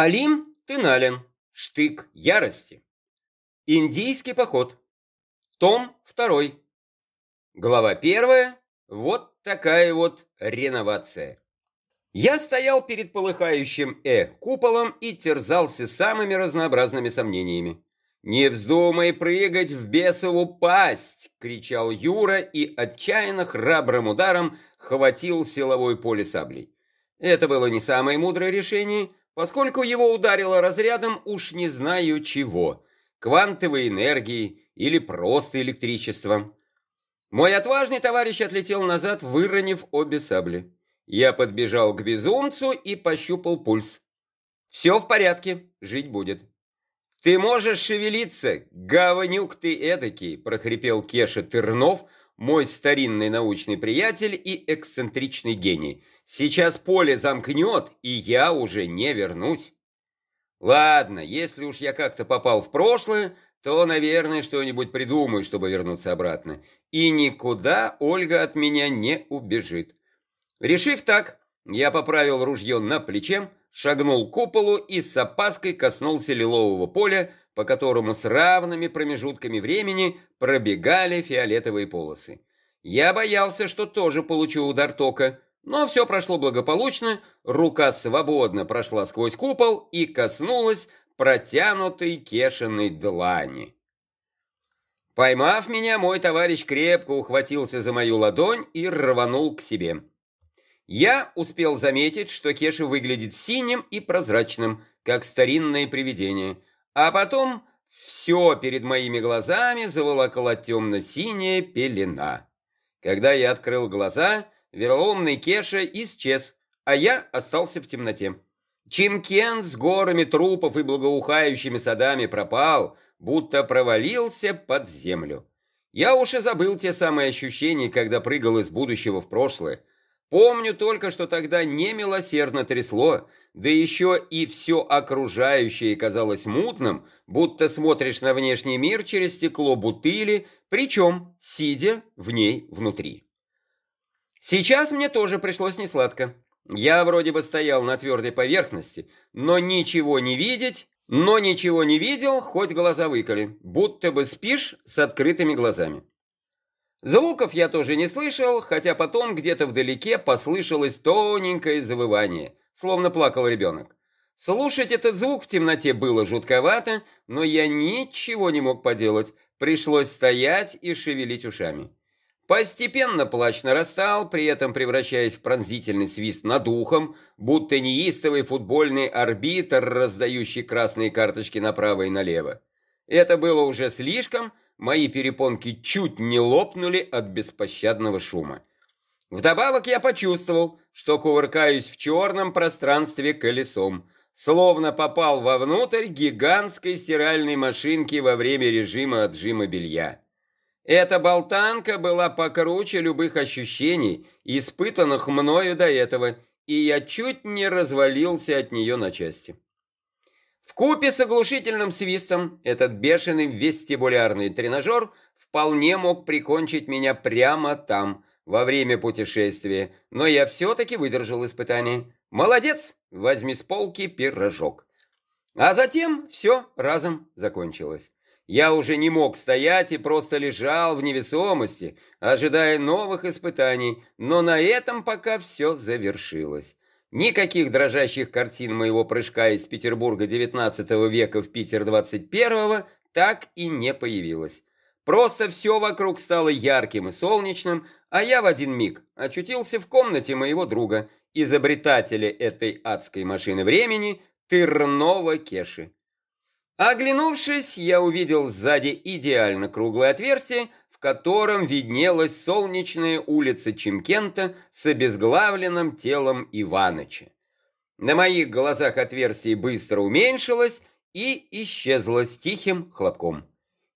Алим Тыналин. Штык ярости. Индийский поход. Том 2. Глава 1. Вот такая вот реновация. Я стоял перед полыхающим Э-куполом и терзался самыми разнообразными сомнениями. «Не вздумай прыгать в бесову пасть!» — кричал Юра и отчаянно храбрым ударом хватил силовой поле саблей. Это было не самое мудрое решение, поскольку его ударило разрядом уж не знаю чего — квантовой энергии или просто электричеством. Мой отважный товарищ отлетел назад, выронив обе сабли. Я подбежал к безумцу и пощупал пульс. «Все в порядке, жить будет». «Ты можешь шевелиться, говнюк ты эдакий!» – прохрипел Кеша Тырнов, мой старинный научный приятель и эксцентричный гений. «Сейчас поле замкнет, и я уже не вернусь». «Ладно, если уж я как-то попал в прошлое, то, наверное, что-нибудь придумаю, чтобы вернуться обратно. И никуда Ольга от меня не убежит». Решив так, я поправил ружье на плече, шагнул к куполу и с опаской коснулся лилового поля, по которому с равными промежутками времени пробегали фиолетовые полосы. Я боялся, что тоже получу удар тока, но все прошло благополучно, рука свободно прошла сквозь купол и коснулась протянутой кешиной длани. Поймав меня, мой товарищ крепко ухватился за мою ладонь и рванул к себе. Я успел заметить, что Кеша выглядит синим и прозрачным, как старинное привидение, а потом все перед моими глазами заволокла темно-синяя пелена. Когда я открыл глаза, вероломный Кеша исчез, а я остался в темноте. Чимкен с горами трупов и благоухающими садами пропал, будто провалился под землю. Я уж и забыл те самые ощущения, когда прыгал из будущего в прошлое. Помню только, что тогда немилосердно трясло, да еще и все окружающее казалось мутным, будто смотришь на внешний мир через стекло бутыли, причем сидя в ней внутри. Сейчас мне тоже пришлось несладко. Я вроде бы стоял на твердой поверхности, но ничего не видеть, но ничего не видел, хоть глаза выколи, будто бы спишь с открытыми глазами. Звуков я тоже не слышал, хотя потом где-то вдалеке послышалось тоненькое завывание, словно плакал ребенок. Слушать этот звук в темноте было жутковато, но я ничего не мог поделать, пришлось стоять и шевелить ушами. Постепенно плач нарастал, при этом превращаясь в пронзительный свист над ухом, будто неистовый футбольный арбитр, раздающий красные карточки направо и налево. Это было уже слишком, мои перепонки чуть не лопнули от беспощадного шума. Вдобавок я почувствовал, что кувыркаюсь в черном пространстве колесом, словно попал вовнутрь гигантской стиральной машинки во время режима отжима белья. Эта болтанка была покруче любых ощущений, испытанных мною до этого, и я чуть не развалился от нее на части. В купе с оглушительным свистом этот бешеный вестибулярный тренажер вполне мог прикончить меня прямо там, во время путешествия, но я все-таки выдержал испытание. Молодец, возьми с полки пирожок. А затем все разом закончилось. Я уже не мог стоять и просто лежал в невесомости, ожидая новых испытаний, но на этом пока все завершилось. Никаких дрожащих картин моего прыжка из Петербурга XIX века в Питер XXI так и не появилось. Просто все вокруг стало ярким и солнечным, а я в один миг очутился в комнате моего друга, изобретателя этой адской машины времени, Тырнова Кеши. Оглянувшись, я увидел сзади идеально круглое отверстие, в котором виднелась солнечная улица Чимкента с обезглавленным телом Иваныча. На моих глазах отверстие быстро уменьшилось и исчезло с тихим хлопком.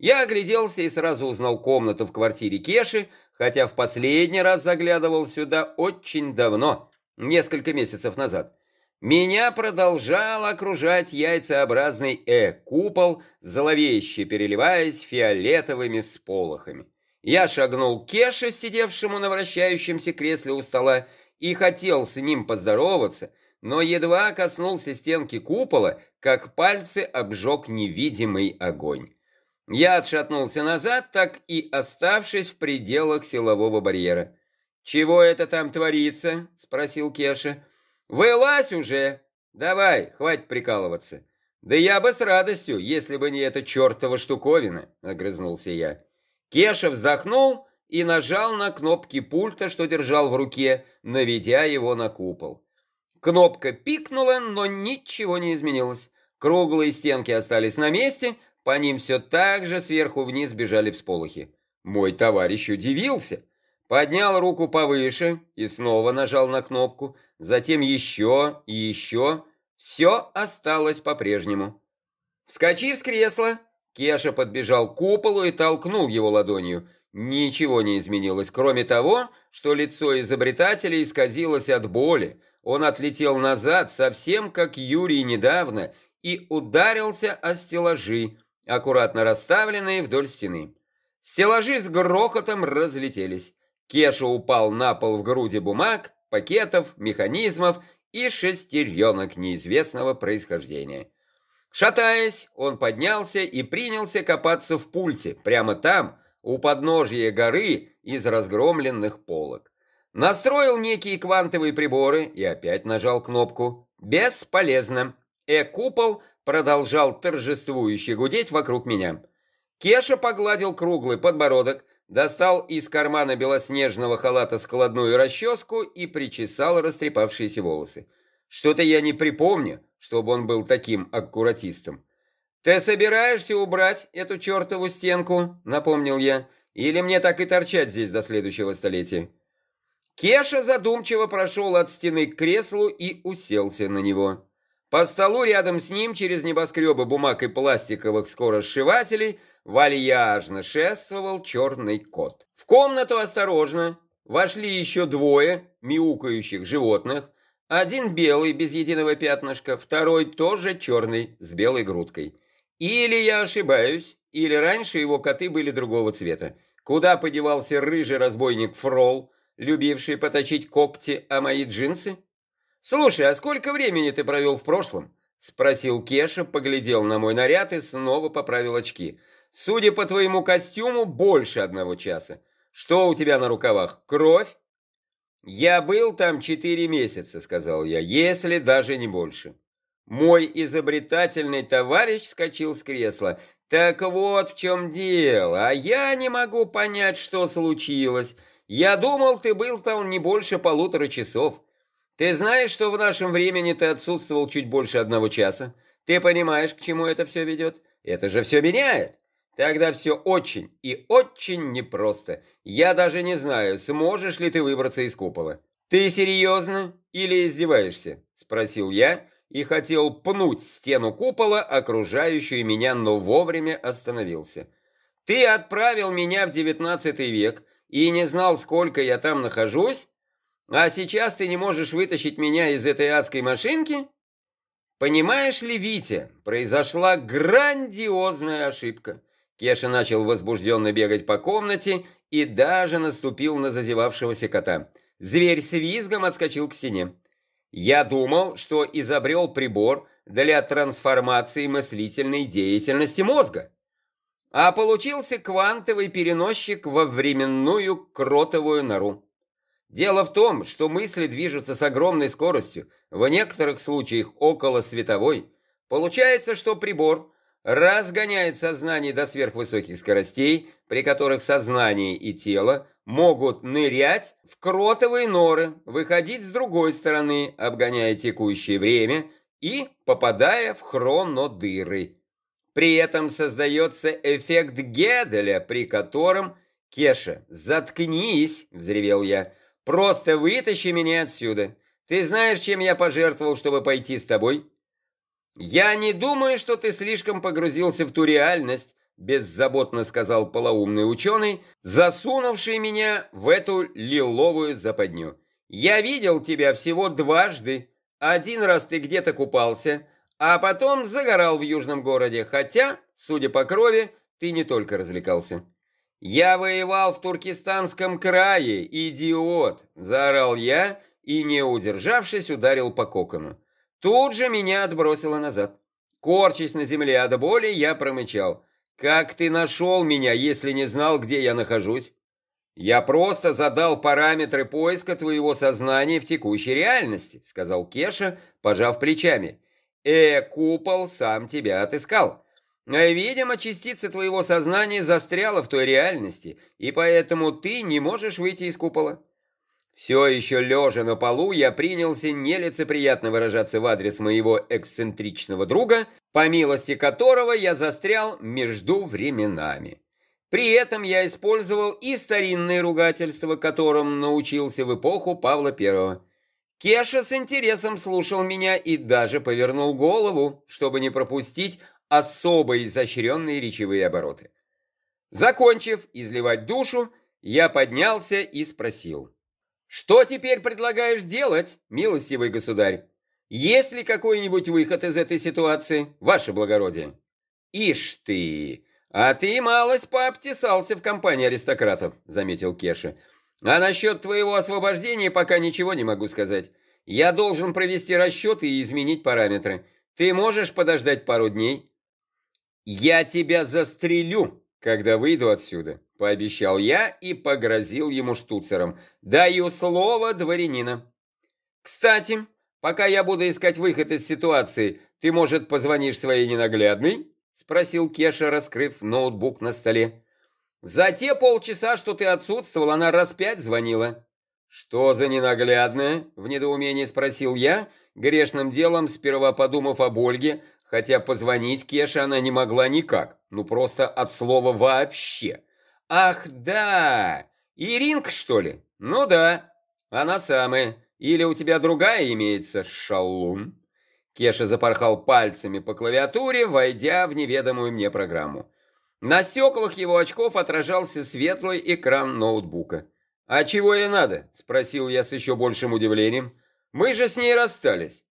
Я огляделся и сразу узнал комнату в квартире Кеши, хотя в последний раз заглядывал сюда очень давно, несколько месяцев назад. Меня продолжал окружать яйцеобразный Э-купол, зловеще переливаясь фиолетовыми всполохами. Я шагнул к Кеше, сидевшему на вращающемся кресле у стола, и хотел с ним поздороваться, но едва коснулся стенки купола, как пальцы обжег невидимый огонь. Я отшатнулся назад, так и оставшись в пределах силового барьера. «Чего это там творится?» — спросил Кеша. «Вылазь уже! Давай, хватит прикалываться!» «Да я бы с радостью, если бы не эта чертова штуковина!» — огрызнулся я. Кеша вздохнул и нажал на кнопки пульта, что держал в руке, наведя его на купол. Кнопка пикнула, но ничего не изменилось. Круглые стенки остались на месте, по ним все так же сверху вниз бежали всполохи. Мой товарищ удивился. Поднял руку повыше и снова нажал на кнопку, затем еще и еще. Все осталось по-прежнему. Вскочив с кресла, Кеша подбежал к куполу и толкнул его ладонью. Ничего не изменилось, кроме того, что лицо изобретателя исказилось от боли. Он отлетел назад, совсем как Юрий недавно, и ударился о стеллажи, аккуратно расставленные вдоль стены. Стеллажи с грохотом разлетелись. Кеша упал на пол в груди бумаг, пакетов, механизмов и шестеренок неизвестного происхождения. Шатаясь, он поднялся и принялся копаться в пульте, прямо там, у подножия горы из разгромленных полок. Настроил некие квантовые приборы и опять нажал кнопку. Бесполезно. Э-купол продолжал торжествующе гудеть вокруг меня. Кеша погладил круглый подбородок, достал из кармана белоснежного халата складную расческу и причесал растрепавшиеся волосы. Что-то я не припомню, чтобы он был таким аккуратистом. «Ты собираешься убрать эту чертову стенку?» — напомнил я. «Или мне так и торчать здесь до следующего столетия?» Кеша задумчиво прошел от стены к креслу и уселся на него. По столу рядом с ним, через небоскребы бумаг и пластиковых скоросшивателей, вальяжно шествовал черный кот. В комнату осторожно вошли еще двое мяукающих животных, один белый, без единого пятнышка, второй тоже черный, с белой грудкой. Или я ошибаюсь, или раньше его коты были другого цвета. Куда подевался рыжий разбойник Фрол, любивший поточить когти о мои джинсы? «Слушай, а сколько времени ты провел в прошлом?» — спросил Кеша, поглядел на мой наряд и снова поправил очки. Судя по твоему костюму, больше одного часа. Что у тебя на рукавах? Кровь? Я был там четыре месяца, сказал я, если даже не больше. Мой изобретательный товарищ скочил с кресла. Так вот в чем дело, а я не могу понять, что случилось. Я думал, ты был там не больше полутора часов. Ты знаешь, что в нашем времени ты отсутствовал чуть больше одного часа? Ты понимаешь, к чему это все ведет? Это же все меняет. Тогда все очень и очень непросто. Я даже не знаю, сможешь ли ты выбраться из купола. Ты серьезно или издеваешься? Спросил я и хотел пнуть стену купола, окружающую меня, но вовремя остановился. Ты отправил меня в девятнадцатый век и не знал, сколько я там нахожусь? А сейчас ты не можешь вытащить меня из этой адской машинки? Понимаешь ли, Витя, произошла грандиозная ошибка. Кеша начал возбужденно бегать по комнате и даже наступил на зазевавшегося кота. Зверь с визгом отскочил к стене. Я думал, что изобрел прибор для трансформации мыслительной деятельности мозга. А получился квантовый переносчик во временную кротовую нору. Дело в том, что мысли движутся с огромной скоростью, в некоторых случаях около световой. Получается, что прибор разгоняет сознание до сверхвысоких скоростей, при которых сознание и тело могут нырять в кротовые норы, выходить с другой стороны, обгоняя текущее время и попадая в хронодыры. При этом создается эффект Геделя, при котором «Кеша, заткнись!» – взревел я. «Просто вытащи меня отсюда. Ты знаешь, чем я пожертвовал, чтобы пойти с тобой?» «Я не думаю, что ты слишком погрузился в ту реальность», беззаботно сказал полоумный ученый, засунувший меня в эту лиловую западню. «Я видел тебя всего дважды. Один раз ты где-то купался, а потом загорал в южном городе, хотя, судя по крови, ты не только развлекался». «Я воевал в Туркестанском крае, идиот!» – заорал я и, не удержавшись, ударил по кокону. Тут же меня отбросило назад. Корчась на земле от боли, я промычал. «Как ты нашел меня, если не знал, где я нахожусь?» «Я просто задал параметры поиска твоего сознания в текущей реальности», сказал Кеша, пожав плечами. «Э, купол сам тебя отыскал. Видимо, частица твоего сознания застряла в той реальности, и поэтому ты не можешь выйти из купола. Все еще лежа на полу, я принялся нелицеприятно выражаться в адрес моего эксцентричного друга, по милости которого я застрял между временами. При этом я использовал и старинные ругательства, которым научился в эпоху Павла I. Кеша с интересом слушал меня и даже повернул голову, чтобы не пропустить особо изощренные речевые обороты. Закончив изливать душу, я поднялся и спросил. «Что теперь предлагаешь делать, милостивый государь? Есть ли какой-нибудь выход из этой ситуации, ваше благородие?» «Ишь ты! А ты малость пообтесался в компании аристократов», — заметил Кеша. «А насчет твоего освобождения пока ничего не могу сказать. Я должен провести расчеты и изменить параметры. Ты можешь подождать пару дней?» «Я тебя застрелю, когда выйду отсюда», — пообещал я и погрозил ему штуцером. «Даю слово дворянина». «Кстати, пока я буду искать выход из ситуации, ты, может, позвонишь своей ненаглядной?» — спросил Кеша, раскрыв ноутбук на столе. «За те полчаса, что ты отсутствовал, она раз пять звонила». «Что за ненаглядная?» — в недоумении спросил я, грешным делом сперва подумав об Ольге, хотя позвонить Кеше она не могла никак, ну просто от слова «вообще». «Ах, да! Иринка, что ли? Ну да, она самая. Или у тебя другая имеется, шалун?» Кеша запорхал пальцами по клавиатуре, войдя в неведомую мне программу. На стеклах его очков отражался светлый экран ноутбука. «А чего ей надо?» – спросил я с еще большим удивлением. «Мы же с ней расстались».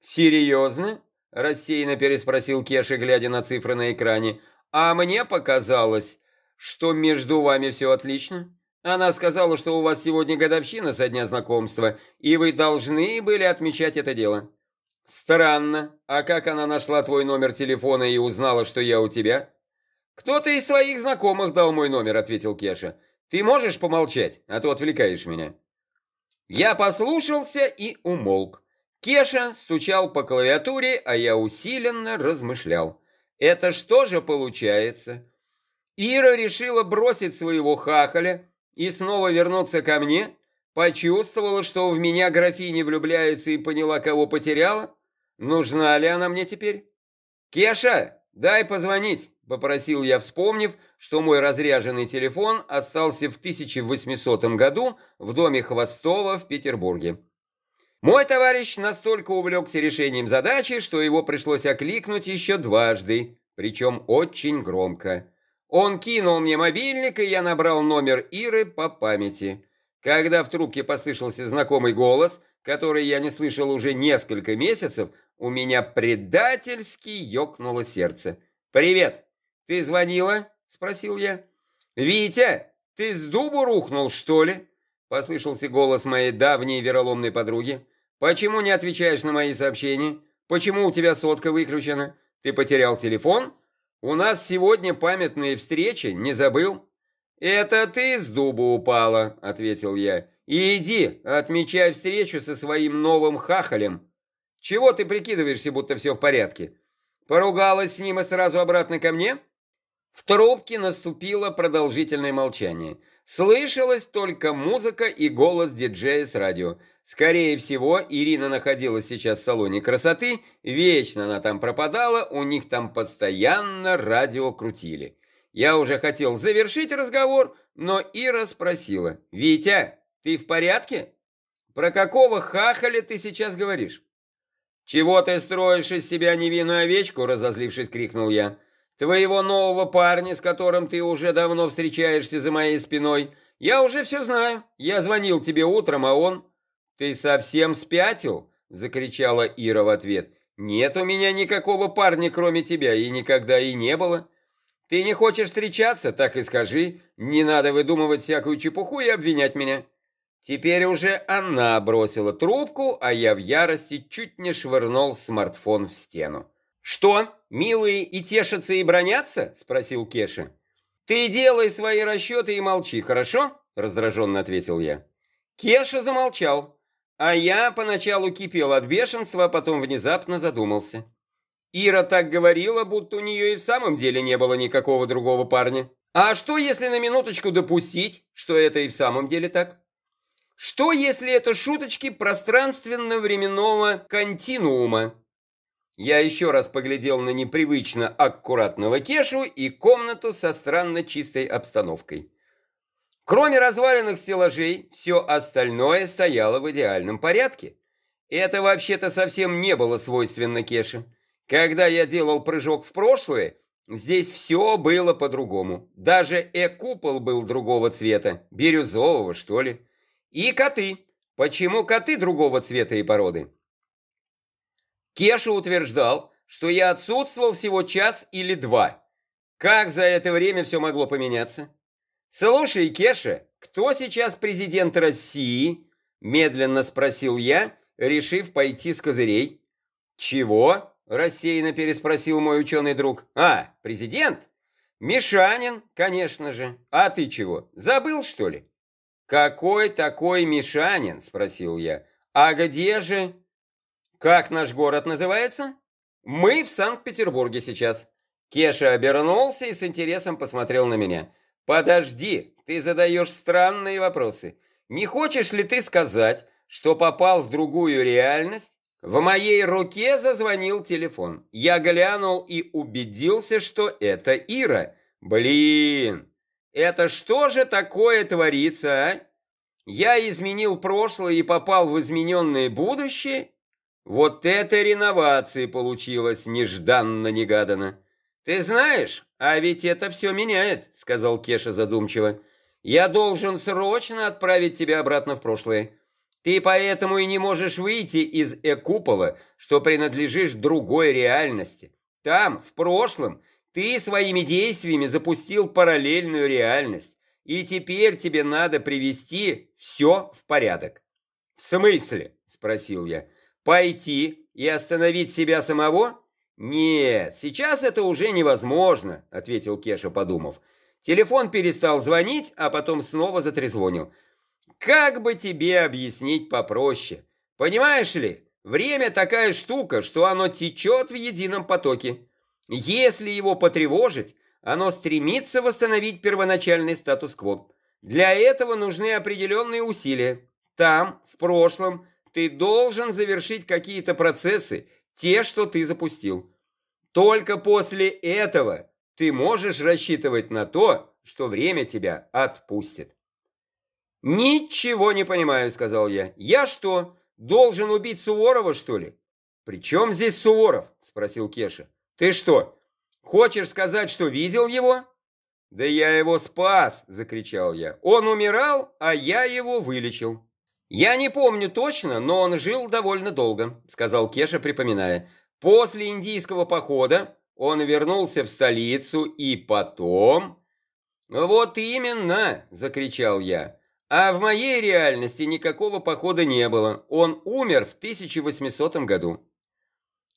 «Серьезно?» Рассеянно переспросил Кеша, глядя на цифры на экране. «А мне показалось, что между вами все отлично. Она сказала, что у вас сегодня годовщина со дня знакомства, и вы должны были отмечать это дело». «Странно. А как она нашла твой номер телефона и узнала, что я у тебя?» «Кто-то из твоих знакомых дал мой номер», — ответил Кеша. «Ты можешь помолчать, а то отвлекаешь меня». Я послушался и умолк. Кеша стучал по клавиатуре, а я усиленно размышлял. Это что же получается? Ира решила бросить своего хахаля и снова вернуться ко мне? Почувствовала, что в меня графиня влюбляется и поняла, кого потеряла? Нужна ли она мне теперь? «Кеша, дай позвонить», — попросил я, вспомнив, что мой разряженный телефон остался в 1800 году в доме Хвостова в Петербурге. Мой товарищ настолько увлекся решением задачи, что его пришлось окликнуть еще дважды, причем очень громко. Он кинул мне мобильник, и я набрал номер Иры по памяти. Когда в трубке послышался знакомый голос, который я не слышал уже несколько месяцев, у меня предательски ёкнуло сердце. «Привет! Ты звонила?» — спросил я. «Витя, ты с дубу рухнул, что ли?» — послышался голос моей давней вероломной подруги. Почему не отвечаешь на мои сообщения? Почему у тебя сотка выключена? Ты потерял телефон? У нас сегодня памятные встречи, не забыл? Это ты с дуба упала, ответил я. И иди, отмечай встречу со своим новым хахалем. Чего ты прикидываешься, будто все в порядке? Поругалась с ним и сразу обратно ко мне? В трубке наступило продолжительное молчание. Слышалась только музыка и голос диджея с радио. Скорее всего, Ирина находилась сейчас в салоне красоты, вечно она там пропадала, у них там постоянно радио крутили. Я уже хотел завершить разговор, но Ира спросила, «Витя, ты в порядке? Про какого хахаля ты сейчас говоришь?» «Чего ты строишь из себя невинную овечку?» – разозлившись, крикнул я. Твоего нового парня, с которым ты уже давно встречаешься за моей спиной, я уже все знаю. Я звонил тебе утром, а он... Ты совсем спятил? Закричала Ира в ответ. Нет у меня никакого парня, кроме тебя, и никогда и не было. Ты не хочешь встречаться, так и скажи. Не надо выдумывать всякую чепуху и обвинять меня. Теперь уже она бросила трубку, а я в ярости чуть не швырнул смартфон в стену. «Что, милые и тешатся, и бронятся?» – спросил Кеша. «Ты делай свои расчеты и молчи, хорошо?» – раздраженно ответил я. Кеша замолчал, а я поначалу кипел от бешенства, а потом внезапно задумался. Ира так говорила, будто у нее и в самом деле не было никакого другого парня. А что, если на минуточку допустить, что это и в самом деле так? Что, если это шуточки пространственно-временного континуума? Я еще раз поглядел на непривычно аккуратного Кешу и комнату со странно чистой обстановкой. Кроме разваленных стеллажей, все остальное стояло в идеальном порядке. Это вообще-то совсем не было свойственно Кеше. Когда я делал прыжок в прошлое, здесь все было по-другому. Даже э-купол был другого цвета, бирюзового, что ли. И коты. Почему коты другого цвета и породы? Кеша утверждал, что я отсутствовал всего час или два. Как за это время все могло поменяться? «Слушай, Кеша, кто сейчас президент России?» Медленно спросил я, решив пойти с козырей. «Чего?» – рассеянно переспросил мой ученый друг. «А, президент? Мишанин, конечно же. А ты чего, забыл, что ли?» «Какой такой Мишанин?» – спросил я. «А где же...» «Как наш город называется?» «Мы в Санкт-Петербурге сейчас». Кеша обернулся и с интересом посмотрел на меня. «Подожди, ты задаешь странные вопросы. Не хочешь ли ты сказать, что попал в другую реальность?» В моей руке зазвонил телефон. Я глянул и убедился, что это Ира. Блин, это что же такое творится, а? Я изменил прошлое и попал в измененное будущее? Вот это реновация получилась нежданно-негаданно. «Ты знаешь, а ведь это все меняет», — сказал Кеша задумчиво. «Я должен срочно отправить тебя обратно в прошлое. Ты поэтому и не можешь выйти из Э-купола, что принадлежишь другой реальности. Там, в прошлом, ты своими действиями запустил параллельную реальность, и теперь тебе надо привести все в порядок». «В смысле?» — спросил я. «Пойти и остановить себя самого?» «Нет, сейчас это уже невозможно», — ответил Кеша, подумав. Телефон перестал звонить, а потом снова затрезвонил. «Как бы тебе объяснить попроще? Понимаешь ли, время такая штука, что оно течет в едином потоке. Если его потревожить, оно стремится восстановить первоначальный статус-кво. Для этого нужны определенные усилия. Там, в прошлом, ты должен завершить какие-то процессы, те, что ты запустил. Только после этого ты можешь рассчитывать на то, что время тебя отпустит. «Ничего не понимаю», — сказал я. «Я что, должен убить Суворова, что ли?» «При чем здесь Суворов?» — спросил Кеша. «Ты что, хочешь сказать, что видел его?» «Да я его спас!» — закричал я. «Он умирал, а я его вылечил». «Я не помню точно, но он жил довольно долго», — сказал Кеша, припоминая. «После индийского похода он вернулся в столицу и потом...» «Вот именно!» — закричал я. «А в моей реальности никакого похода не было. Он умер в 1800 году».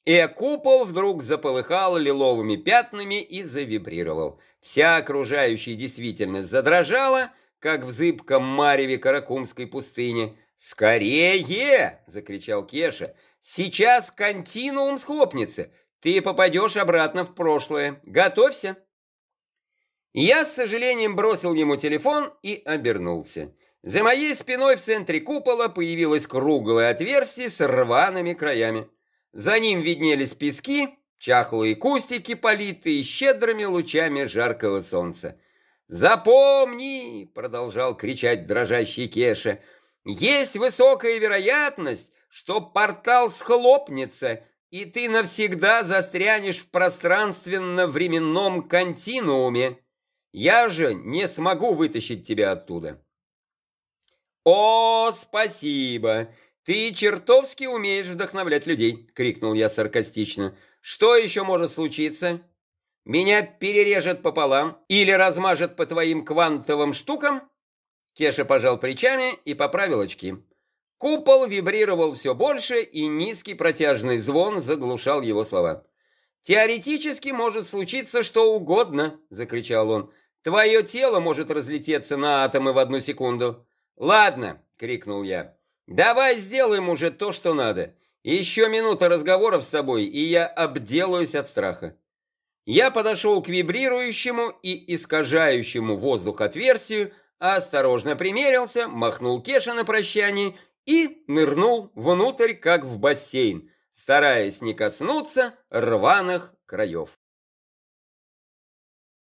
И купол вдруг заполыхал лиловыми пятнами и завибрировал. Вся окружающая действительность задрожала, как в зыбком мареве Каракумской пустыни, «Скорее!» — закричал Кеша. «Сейчас континуум схлопнется. Ты попадешь обратно в прошлое. Готовься!» Я с сожалением бросил ему телефон и обернулся. За моей спиной в центре купола появилось круглое отверстие с рваными краями. За ним виднелись пески, чахлые кустики, политые щедрыми лучами жаркого солнца. «Запомни!» — продолжал кричать дрожащий Кеша — есть высокая вероятность, что портал схлопнется, и ты навсегда застрянешь в пространственно-временном континууме. Я же не смогу вытащить тебя оттуда. О, спасибо! Ты чертовски умеешь вдохновлять людей, крикнул я саркастично. Что еще может случиться? Меня перережет пополам или размажет по твоим квантовым штукам? Кеша пожал плечами и поправил очки. Купол вибрировал все больше, и низкий протяжный звон заглушал его слова. «Теоретически может случиться что угодно», — закричал он. «Твое тело может разлететься на атомы в одну секунду». «Ладно», — крикнул я. «Давай сделаем уже то, что надо. Еще минута разговоров с тобой, и я обделаюсь от страха». Я подошел к вибрирующему и искажающему воздух отверстию, осторожно примерился, махнул Кеша на прощание и нырнул внутрь, как в бассейн, стараясь не коснуться рваных краев.